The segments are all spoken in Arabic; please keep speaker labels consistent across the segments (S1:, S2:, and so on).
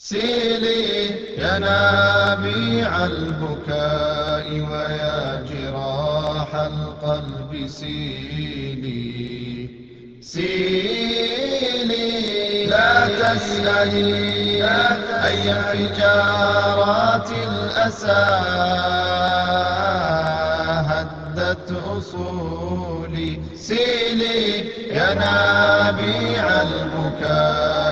S1: سيلي يا ينابيع البكاء ويا جراح القلب سيلي. سيلي لا تسألي أي انفجارات الأسى هدت أصولي. سيلي يا ينابيع البكاء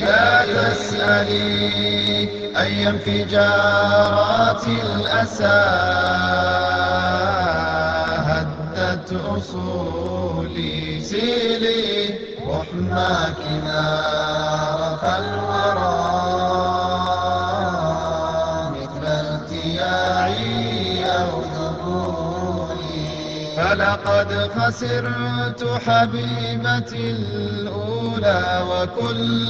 S1: لا تسألي أي انفجارات الأسى هدت أصولي سيلي رحماك نار فالورى مثل التياعي. فلقد خسرت حبيبتي الأولى وكل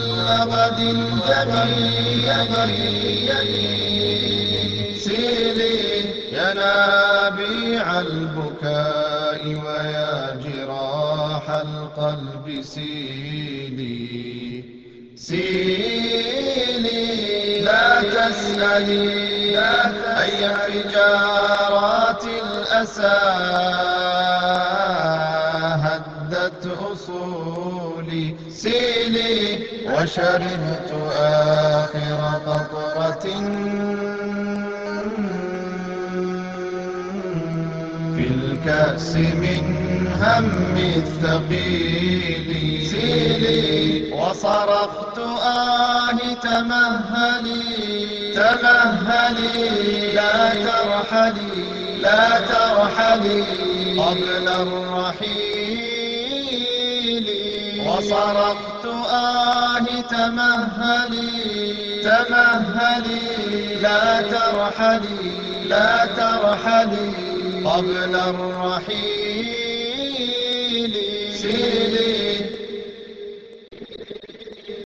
S1: غد جميل سيلي ينابيع البكاء ويا جراح القلب سيلي سيلي لا تسألي أي انفجارات الأسى. هدت أصولي سيلي وشربت آخر قطرة. في الكأس من هم الثقيل سيلي وصرخت آه تمهلي تمهلي. لا ترحلي لا ترحلي. قبل الرحيل وصرخت آه تمهلي. تمهلي. لا ترحلي. لا ترحلي. قبل الرحيل. سيلي